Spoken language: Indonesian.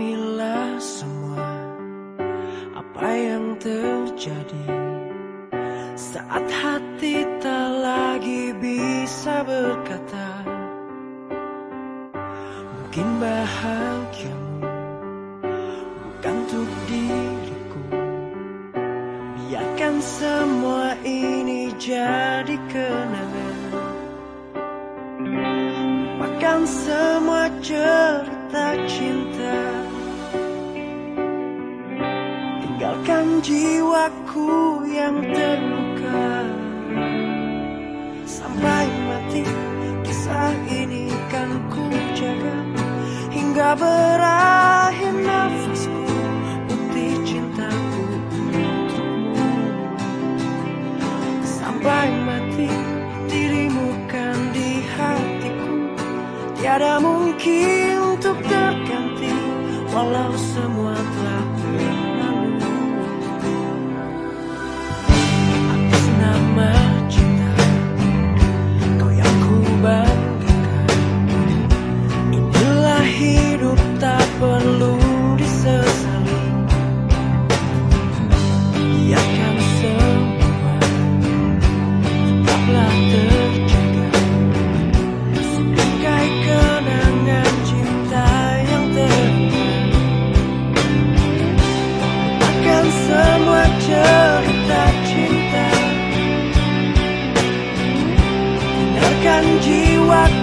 Pahamilah semua apa yang terjadi saat hati tak lagi bisa berkata. Mungkin bahagiamu bukan untuk diriku. Biarkan semua ini jadi kenangan. Lupakan semua cerita cinta Tinggalkan jiwaku yang terluka. Sampai mati kisah ini kan ku jaga. Hingga berakhir nafasku Bukti cintaku untukmu. Sampai mati dirimu kan di hatiku. Tiada mungkin untuk terganti Walau semua telah berlalu jiwaku